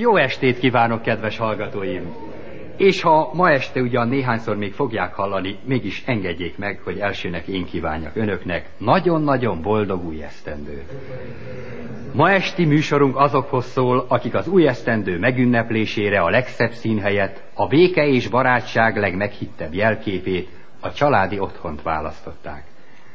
Jó estét kívánok, kedves hallgatóim! És ha ma este ugyan néhányszor még fogják hallani, mégis engedjék meg, hogy elsőnek én kívánjak önöknek nagyon-nagyon boldog új esztendőt. Ma esti műsorunk azokhoz szól, akik az új esztendő megünneplésére a legszebb színhelyet, a béke és barátság legmeghittebb jelképét, a családi otthont választották.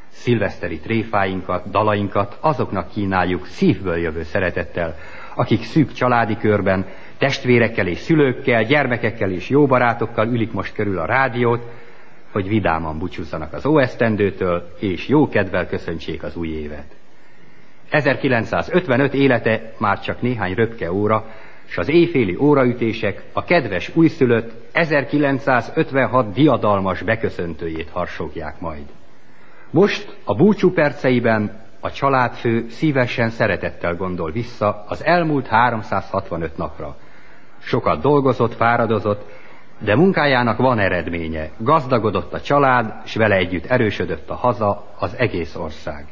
Szilveszteri tréfáinkat, dalainkat azoknak kínáljuk szívből jövő szeretettel, akik szűk családi körben, testvérekkel és szülőkkel, gyermekekkel és jó barátokkal ülik most körül a rádiót, hogy vidáman búcsúzzanak az óesztendőtől, és jó kedvel köszöntsék az új évet. 1955 élete már csak néhány röpke óra, és az éjféli óraütések a kedves újszülött 1956 diadalmas beköszöntőjét harsogják majd. Most a búcsú perceiben a családfő szívesen szeretettel gondol vissza az elmúlt 365 napra. Sokat dolgozott, fáradozott, de munkájának van eredménye. Gazdagodott a család, s vele együtt erősödött a haza, az egész ország.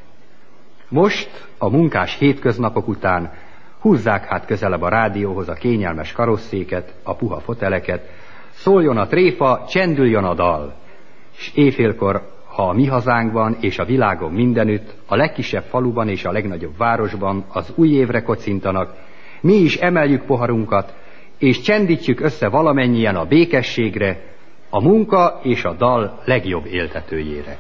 Most, a munkás hétköznapok után húzzák hát közelebb a rádióhoz a kényelmes karosszéket, a puha foteleket, szóljon a tréfa, csendüljön a dal, és éjfélkor ha a mi hazánkban és a világon mindenütt, a legkisebb faluban és a legnagyobb városban az új évre kocintanak, mi is emeljük poharunkat, és csendítjük össze valamennyien a békességre, a munka és a dal legjobb éltetőjére.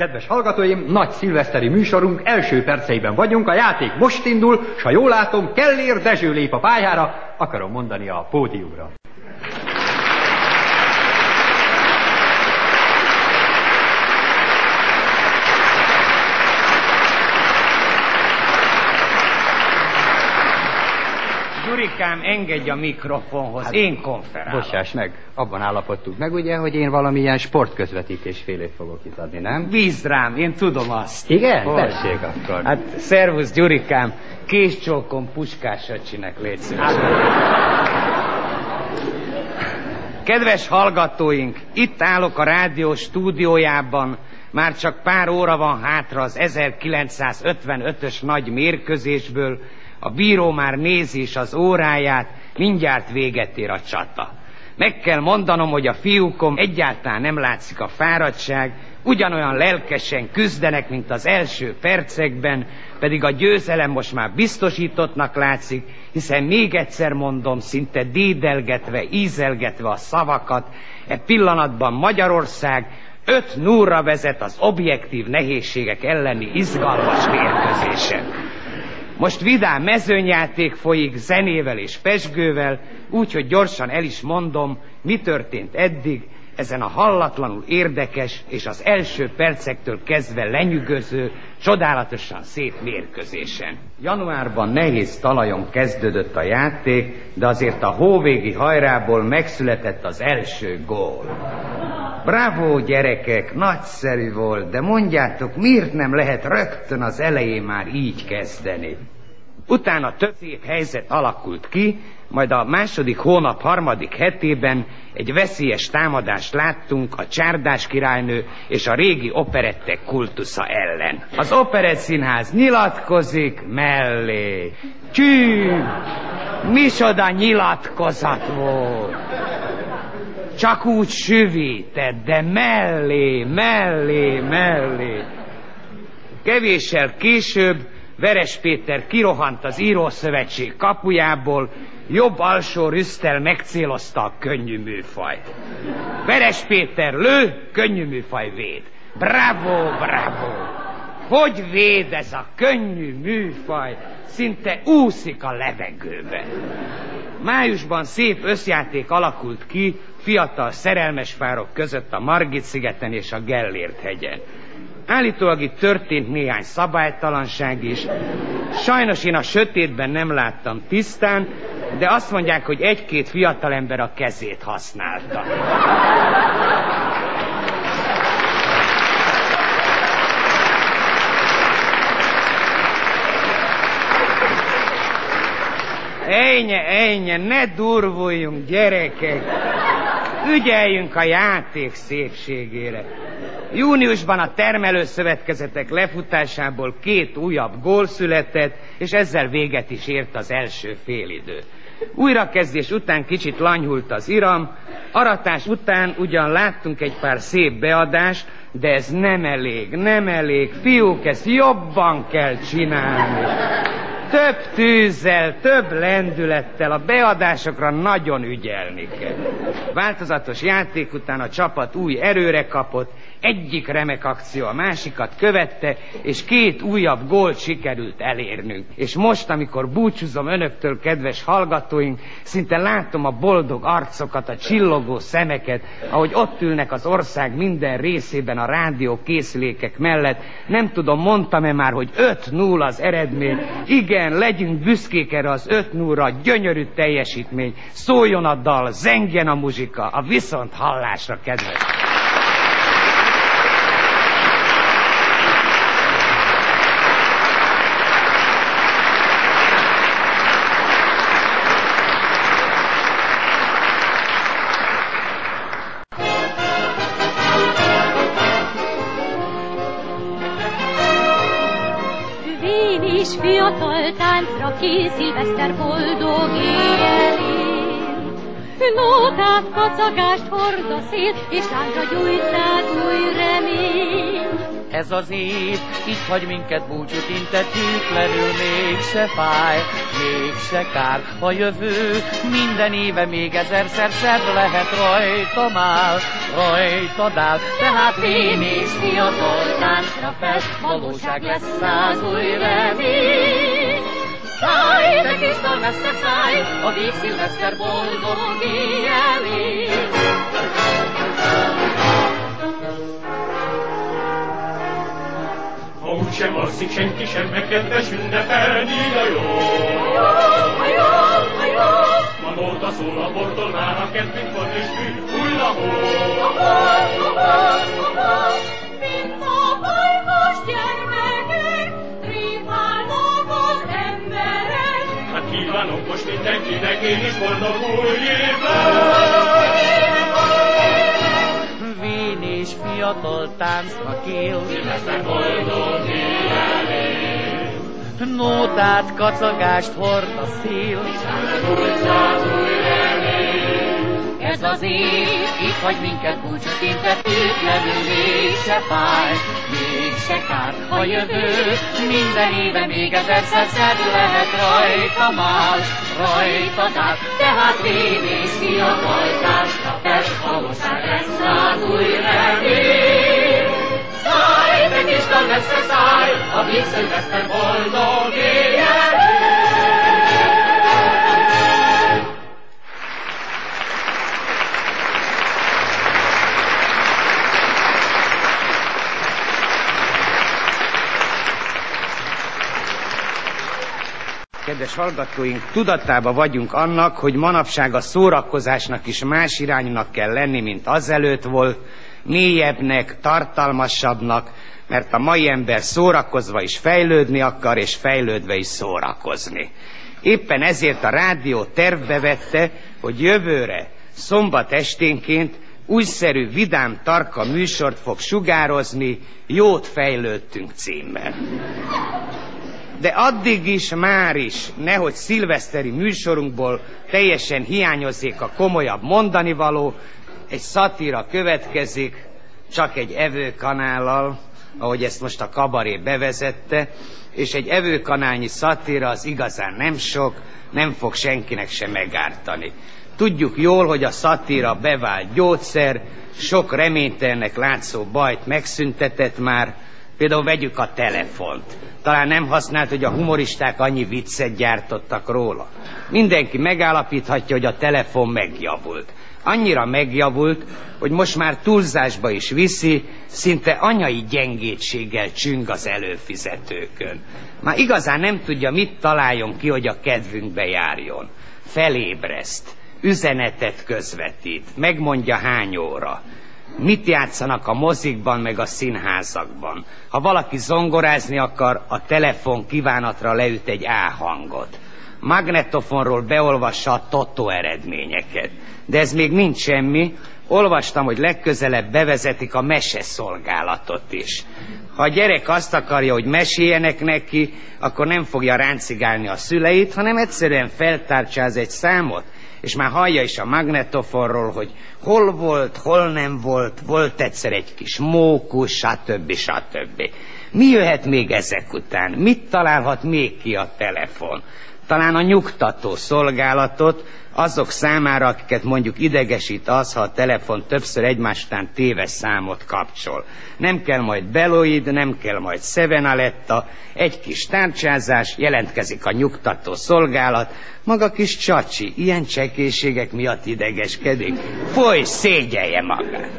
Kedves hallgatóim, nagy szilveszteri műsorunk első perceiben vagyunk, a játék most indul, s ha jól látom, Kellér Dezső lép a pályára, akarom mondani a pódiumra. Gyurikám, engedj a mikrofonhoz, hát, én konferálok. Bocsáss meg, abban állapodtunk meg ugye, hogy én valamilyen sportközvetítés félét fogok itt adni, nem? Bízd rám, én tudom azt. Igen? Hogy? Tessék akkor. Hát, szervusz Gyurikám, késcsókon puskás öcsinek légy szíves. Kedves hallgatóink, itt állok a rádió stúdiójában, már csak pár óra van hátra az 1955-ös nagy mérkőzésből, a bíró már nézi is az óráját, mindjárt véget ér a csata. Meg kell mondanom, hogy a fiúkom egyáltalán nem látszik a fáradtság, ugyanolyan lelkesen küzdenek, mint az első percekben, pedig a győzelem most már biztosítottnak látszik, hiszen még egyszer mondom, szinte dédelgetve, ízelgetve a szavakat, e pillanatban Magyarország öt núra vezet az objektív nehézségek elleni izgalmas mérkőzésen. Most vidám mezőnyjáték folyik zenével és pesgővel, úgyhogy gyorsan el is mondom, mi történt eddig ezen a hallatlanul érdekes és az első percektől kezdve lenyűgöző, csodálatosan szép mérkőzésen. Januárban nehéz talajon kezdődött a játék, de azért a hóvégi hajrából megszületett az első gól. Bravo, gyerekek, nagyszerű volt, de mondjátok, miért nem lehet rögtön az elején már így kezdeni? Utána több szép helyzet alakult ki, majd a második hónap harmadik hetében egy veszélyes támadást láttunk a csárdás királynő és a régi operettek kultusza ellen. Az operett színház nyilatkozik mellé. Csű! Misoda nyilatkozat volt! Csak úgy süvített, de mellé, mellé, mellé. Kevéssel később Veres Péter kirohant az írószövetség kapujából, jobb alsó rüsztel megcélozta a könnyű műfajt. Veres Péter lő, könnyű műfaj véd. Bravo, bravo! hogy véd ez a könnyű műfaj, szinte úszik a levegőbe. Májusban szép összjáték alakult ki fiatal szerelmes párok között a Margit-szigeten és a Gellért hegyen. Állítólag itt történt néhány szabálytalanság is. Sajnos én a sötétben nem láttam tisztán, de azt mondják, hogy egy-két fiatalember a kezét használta. Ennyi, ennyi, ne durvuljunk, gyerekek! Ügyeljünk a játék szépségére. Júniusban a termelőszövetkezetek lefutásából két újabb gól született, és ezzel véget is ért az első félidő. Újrakezdés után kicsit lanyhult az iram, aratás után ugyan láttunk egy pár szép beadást, de ez nem elég, nem elég. Fiúk, ezt jobban kell csinálni. Több tűzzel, több lendülettel, a beadásokra nagyon ügyelni kell. Változatos játék után a csapat új erőre kapott, egyik remek akció a másikat követte, és két újabb gólt sikerült elérnünk. És most, amikor búcsúzom önöktől, kedves hallgatóink, szinte látom a boldog arcokat, a csillogó szemeket, ahogy ott ülnek az ország minden részében a rádió készülékek mellett. Nem tudom, mondtam-e már, hogy 5-0 az eredmény. Igen, legyünk büszkék erre az 5-0-ra, gyönyörű teljesítmény. Szóljon a dal, zengjen a muzsika, a viszont hallásra, kedves. Ki szilveszter boldog éjjelén. Nótát, kacagást hord a szél, és láncra gyújt rád új remény. Ez az év, így hagy minket búcsút intetetlenül, mégse fáj, mégse kár. A jövő minden éve még ezerszer szebb lehet rajta már, rajta áll. Tehát én és fiatal táncra fel, valóság lesz száz új remény. Messze száj, a víg szilveszter boldog éjjelé. Ha úgysem alszik senki sem, meg kedves ünnepelni a jó. A jó, a jó, Ma nóta szól a bordon, már a kedvünk van, és fű, hull a hó. A hó, a hó, kívánok most mindenkinek, én is boldog új évet! Vén és fiatal táncnak él, Szilveszter boldog éjjelé! nótát, kacagást hord a szél. Új száz új remény! Ez az év, itt hagy minket búcsút intetetlenül, mégse fáj, mégse kár. A jövő minden éve még ezerszer szebb lehet rajta már, rajta dár. Tehát vén és fiatal táncra fel, valóság lesz száz új remény. Száj, te kis dal lesz a a szilveszter boldog éjjelé! Kedves hallgatóink, tudatában vagyunk annak, hogy manapság a szórakozásnak is más iránynak kell lenni, mint azelőtt volt, mélyebbnek, tartalmasabbnak, mert a mai ember szórakozva is fejlődni akar, és fejlődve is szórakozni. Éppen ezért a rádió tervbe vette, hogy jövőre, szombat esténként újszerű, vidám, tarka műsort fog sugározni, Jót fejlődtünk címmel. De addig is, már is, nehogy szilveszteri műsorunkból teljesen hiányozzék a komolyabb mondanivaló, egy szatíra következik, csak egy evőkanállal, ahogy ezt most a kabaré bevezette, és egy evőkanálnyi szatíra az igazán nem sok, nem fog senkinek sem megártani. Tudjuk jól, hogy a szatíra bevált gyógyszer, sok reménytelnek látszó bajt megszüntetett már, Például vegyük a telefont. Talán nem használt, hogy a humoristák annyi viccet gyártottak róla. Mindenki megállapíthatja, hogy a telefon megjavult. Annyira megjavult, hogy most már túlzásba is viszi, szinte anyai gyengétséggel csüng az előfizetőkön. Már igazán nem tudja, mit találjon ki, hogy a kedvünkbe járjon. Felébreszt, üzenetet közvetít, megmondja hány óra. Mit játszanak a mozikban, meg a színházakban. Ha valaki zongorázni akar, a telefon kívánatra leüt egy A hangot. Magnetofonról beolvassa a totó eredményeket. De ez még nincs semmi, olvastam, hogy legközelebb bevezetik a mese szolgálatot is. Ha a gyerek azt akarja, hogy meséljenek neki, akkor nem fogja ráncigálni a szüleit, hanem egyszerűen feltárcsáz egy számot, és már hallja is a magnetofonról, hogy hol volt, hol nem volt, volt egyszer egy kis mókus, stb. stb. Mi jöhet még ezek után? Mit találhat még ki a telefon? Talán a nyugtató szolgálatot, azok számára, akiket mondjuk idegesít az, ha a telefon többször egymásután téves számot kapcsol. Nem kell majd Beloid, nem kell majd Sevenaletta, egy kis tárcsázás, jelentkezik a nyugtató szolgálat, maga kis csacsi, ilyen csekészségek miatt idegeskedik. Foly, szégyelje magát!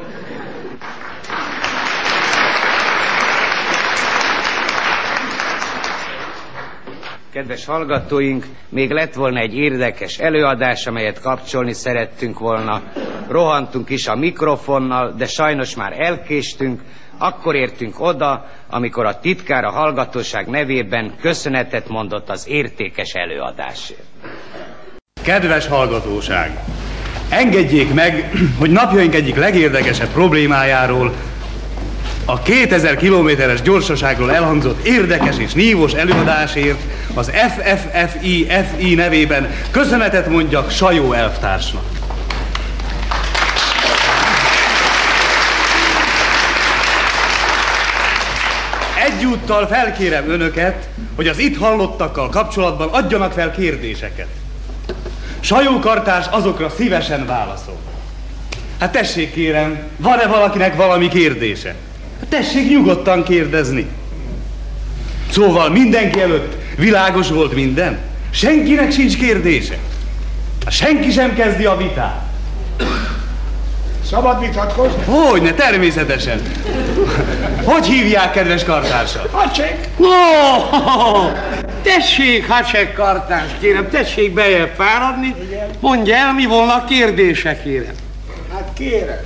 Kedves hallgatóink, még lett volna egy érdekes előadás, amelyet kapcsolni szerettünk volna. Rohantunk is a mikrofonnal, de sajnos már elkéstünk. Akkor értünk oda, amikor a titkár a hallgatóság nevében köszönetet mondott az értékes előadásért. Kedves hallgatóság! Engedjék meg, hogy napjaink egyik legérdekesebb problémájáról, a 2000 kilométeres gyorsaságról elhangzott érdekes és nívós előadásért az FFFI FI nevében köszönetet mondjak Sajó elvtársnak. Egyúttal felkérem önöket, hogy az itt hallottakkal kapcsolatban adjanak fel kérdéseket. Sajó kartás azokra szívesen válaszol. Hát tessék kérem, van-e valakinek valami kérdése? Tessék nyugodtan kérdezni. Szóval mindenki előtt világos volt minden? Senkinek sincs kérdése? Senki sem kezdi a vitát? Szabad vitatkozni? Hogyne, természetesen. Hogy hívják, kedves kartársat? Hacsek! No! Tessék, Hacsek kartárs, kérem, tessék bejebb fáradni. Mondja el, mi volna a kérdése, kérem. Hát kérem,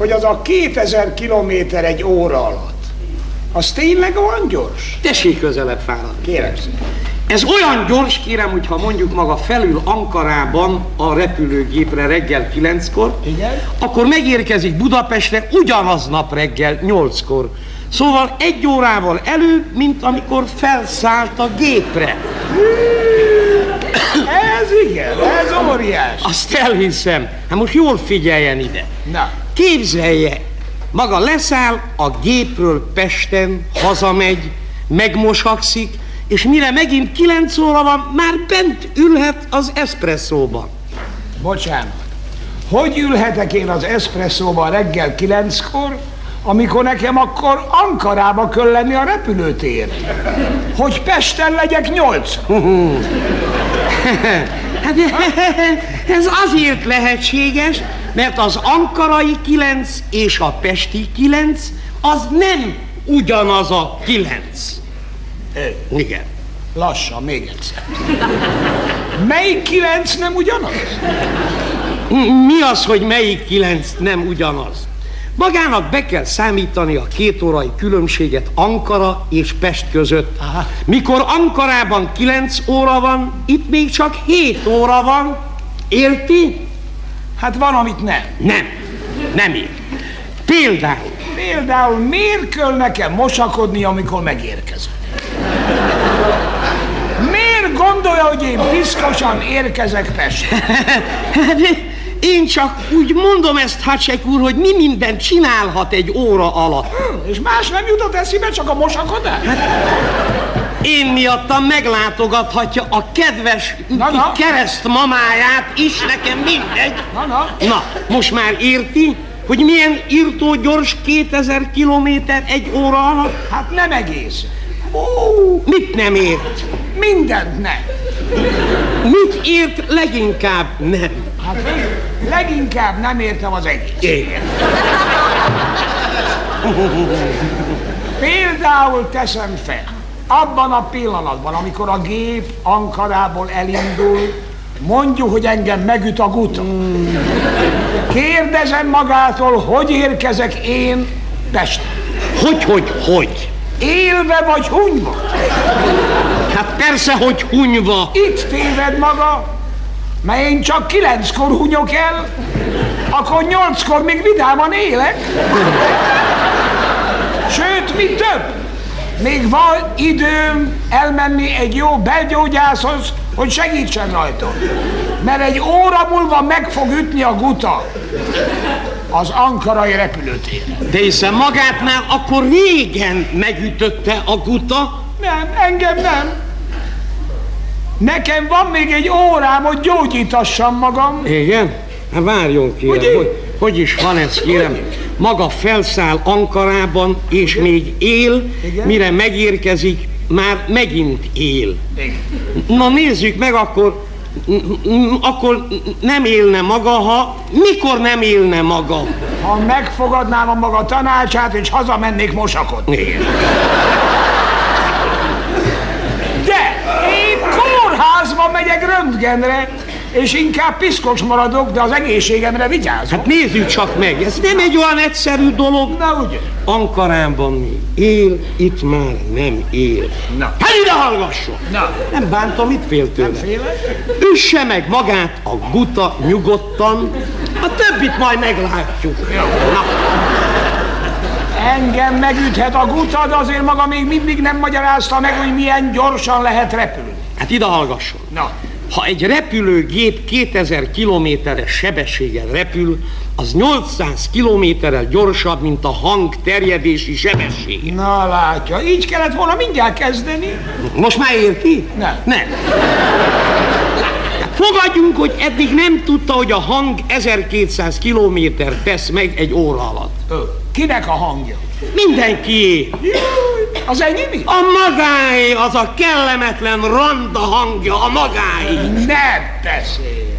hogy az a 2000 kilométer egy óra alatt, az tényleg olyan gyors? Tessék közelebb fáradni. Kérem szépen. Ez olyan gyors, kérem, hogyha mondjuk maga felül Ankarában a repülőgépre reggel 9-kor, Igen? akkor megérkezik Budapestre ugyanaznap reggel 8-kor. Szóval egy órával előbb, mint amikor felszállt a gépre. Ez igen, ez óriás. Azt elhiszem. Hát most jól figyeljen ide. Na, Képzelje, maga leszáll a gépről Pesten, hazamegy, megmosakszik, és mire megint kilenc óra van, már bent ülhet az eszpresszóban. bocsánat. Hogy ülhetek én az eszpresszóban reggel kilenckor, amikor nekem akkor Ankarába kell lenni a repülőtér? Hogy Pesten legyek nyolcra? Hát ez azért lehetséges, mert az ankarai kilenc és a pesti kilenc az nem ugyanaz a kilenc. Igen. Lassan, még egyszer. Melyik kilenc nem ugyanaz? Mi az, hogy melyik kilenc nem ugyanaz? Magának be kell számítani a két órai különbséget Ankara és Pest között. Aha. Mikor Ankarában 9 óra van, itt még csak 7 óra van. Érti? Hát van, amit nem. Nem. Nem ért. Például, Például miért kell nekem mosakodni, amikor megérkezem? Miért gondolja, hogy én piszkosan érkezek Pestre? Hát, én csak úgy mondom ezt, Hacsek úr, hogy mi mindent csinálhat egy óra alatt. És más nem jutott eszébe, csak a mosakodás? Én miattam meglátogathatja a kedves Na, na. kereszt mamáját is, nekem mindegy. Na, na. Na, most már érti, hogy milyen írtó gyors 2000 kilométer egy óra alatt? Hát nem egész. Ó, mit nem ért? Mindent nem. Mit ért leginkább nem? Hát leginkább nem értem az egész. Igen. Például teszem fel, abban a pillanatban, amikor a gép Ankarából elindul, mondjuk, hogy engem megüt a guta. Kérdezem magától, hogy érkezek én Pestre. Hogy, hogy, hogy? Élve vagy hunyva? Hát persze, hogy hunyva. Itt téved maga, mert én csak kilenckor hunyok el, akkor nyolckor még vidáman élek. Sőt, mi több, még van időm elmenni egy jó belgyógyászhoz, hogy segítsen rajta. Mert egy óra múlva meg fog ütni a guta az ankarai repülőtér. De hiszen magát már akkor régen megütötte a guta. Nem, engem nem. Nekem van még egy órám, hogy gyógyítassam magam. Igen? Hát várjon kérem, hogy, hogy is van ez kérem? Maga felszáll Ankarában, és még él, Igen. mire megérkezik, már megint él. Igen. Na nézzük meg akkor, akkor nem élne maga, ha mikor nem élne maga? Ha megfogadnám a maga tanácsát, és hazamennék mosakodni. Igen. De én kórházba megyek röntgenre, és inkább piszkos maradok, de az egészségemre vigyázok. Hát nézzük csak meg, ez nem egy olyan egyszerű dolog. Na ugye? Ankarában még él, itt már nem él. Na. Hát ide hallgasson! Na. Nem bántam, mit fél tőle? Félek? Üsse meg magát a guta nyugodtan, a többit majd meglátjuk. Na, Engem megüthet a guta, de azért maga még mindig nem magyarázta meg, hogy milyen gyorsan lehet repülni. hát ide hallgasson. Na, Ha egy repülőgép 2000 kilométeres sebességgel repül, az 800 kilométerrel gyorsabb, mint a hang terjedési sebessége. na látja, így kellett volna mindjárt kezdeni. Most már érti? Nem. Nem. Fogadjunk, hogy eddig nem tudta, hogy a hang 1200 kilométer tesz meg egy óra alatt. Ö, kinek a hangja? Mindenki. Az enyém? A magáé, az a kellemetlen randa hangja, a magáé. Ne beszélj!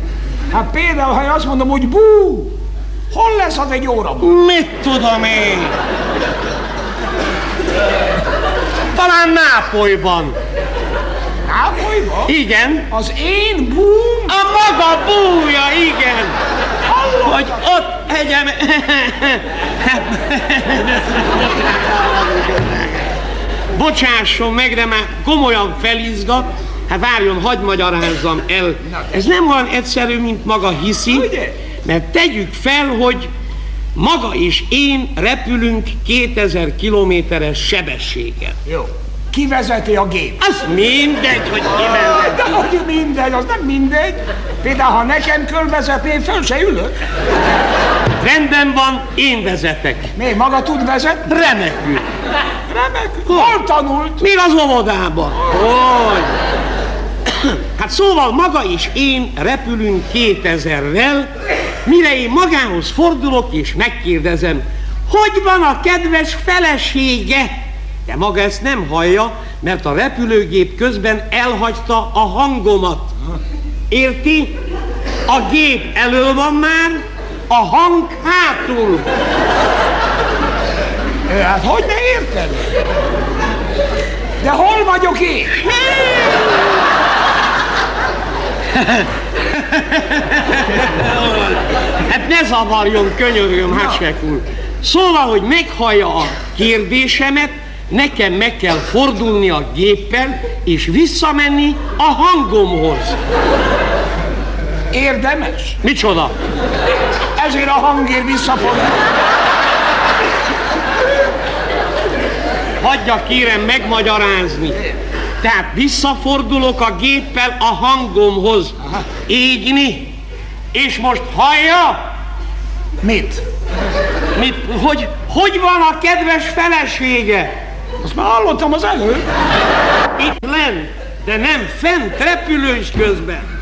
Hát például, ha én azt mondom, hogy bú, hol lesz az egy óra? Mit tudom én? Talán Nápolyban. Nápolyba? Igen. Az én búm? A maga búja, igen. Hogy ott hegyem... Bocsásson meg, de már komolyan felizgat. Hát várjon, hagyd magyarázzam el. Ez nem olyan egyszerű, mint maga hiszi. Mert tegyük fel, hogy maga és én repülünk 2000 kilométeres sebességgel. Jó. Ki vezeti a gép? Az mindegy, hogy ki De vezeti. hogy mindegy, az nem mindegy. Például, ha nekem én föl se ülök. Rendben van, én vezetek. Mi, maga tud vezetni? Remekül. Remek. Hol tanult? Még az óvodában. Hogy? Hát szóval maga és én repülünk 2000-rel, mire én magához fordulok és megkérdezem, hogy van a kedves felesége? De maga ezt nem hallja, mert a repülőgép közben elhagyta a hangomat. Érti? A gép elől van már, a hang hátul. Hát hogy ne érted? De hol vagyok én? Hát ne zavarjon, könyörgöm, Hatsek úr. Szóval, hogy meghallja a kérdésemet, nekem meg kell fordulni a géppel, és visszamenni a hangomhoz. Érdemes? Micsoda? Ezért a hangért visszafordul. Hagyja kérem megmagyarázni. Tehát visszafordulok a géppel a hangomhoz. Égni. És most hallja? Mit? Mit, hogy, hogy van a kedves felesége? Azt már hallottam az előbb. Itt lent, de nem fent, repülős közben.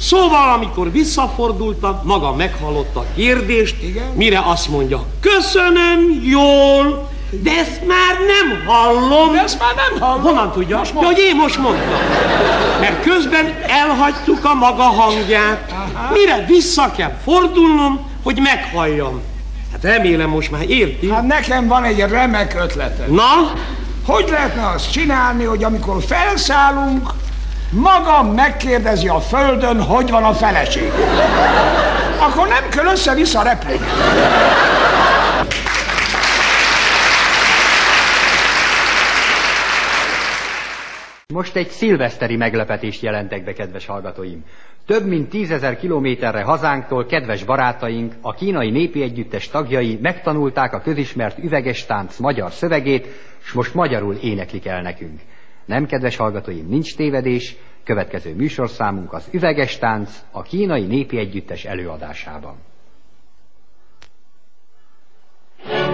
Szóval, amikor visszafordultam, maga meghallotta a kérdést, Igen? mire azt mondja, köszönöm, jól, de ezt már nem hallom. De ezt már nem hallom. Honnan tudja? Most ja, hogy én most mondtam. Mert közben elhagytuk a maga hangját. Aha. Mire vissza kell fordulnom, hogy meghalljam. Hát remélem most már érti. Hát nekem van egy remek ötletem. Na, Hogy lehetne azt csinálni, hogy amikor felszállunk, maga megkérdezi a földön, hogy van a feleség. Akkor nem kell össze-vissza repülni. Most egy szilveszteri meglepetést jelentek be, kedves hallgatóim. Több mint tízezer kilométerre hazánktól kedves barátaink, a kínai népi együttes tagjai megtanulták a közismert üveges tánc magyar szövegét, s most magyarul éneklik el nekünk. Nem, kedves hallgatóim, nincs tévedés, következő műsorszámunk az üveges tánc a kínai népi együttes előadásában. Mégis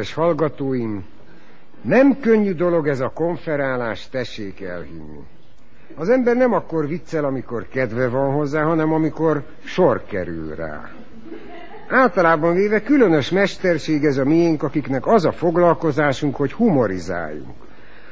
Kedves hallgatóim, nem könnyű dolog ez a konferálás, tessék elhinni. Az ember nem akkor viccel, amikor kedve van hozzá, hanem amikor sor kerül rá. Általában véve különös mesterség ez a miénk, akiknek az a foglalkozásunk, hogy humorizáljunk.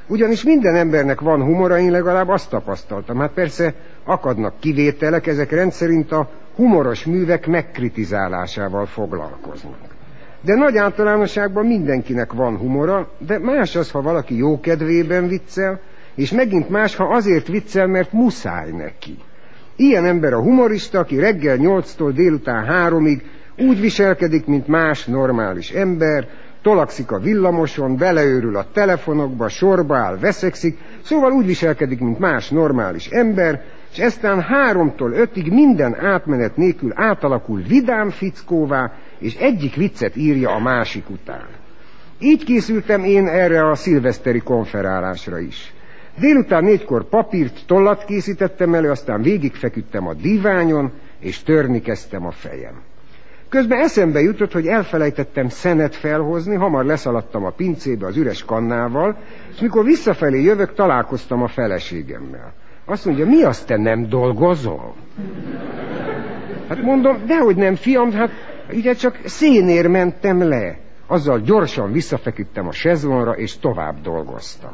Ugyanis minden embernek van humora, én legalább azt tapasztaltam. Hát persze akadnak kivételek, ezek rendszerint a humoros művek megkritizálásával foglalkoznak. De nagy általánosságban mindenkinek van humora, de más az, ha valaki jó kedvében viccel, és megint más, ha azért viccel, mert muszáj neki. Ilyen ember a humorista, aki reggel nyolctól délután háromig úgy viselkedik, mint más normális ember, tolakszik a villamoson, beleőrül a telefonokba, sorba áll, veszekszik, szóval úgy viselkedik, mint más normális ember, és eztán háromtól ötig minden átmenet nélkül átalakul vidám fickóvá, és egyik viccet írja a másik után. Így készültem én erre a szilveszteri konferálásra is. Délután négykor papírt, tollat készítettem elő, aztán végigfeküdtem a diványon, és törni kezdtem a fejem. Közben eszembe jutott, hogy elfelejtettem szenet felhozni, hamar leszaladtam a pincébe az üres kannával, és mikor visszafelé jövök, találkoztam a feleségemmel. Azt mondja, mi azt te nem dolgozol? Hát mondom, dehogy nem, fiam, hát ugye csak szénér mentem le. Azzal gyorsan visszafeküdtem a sezlonra, és tovább dolgoztam.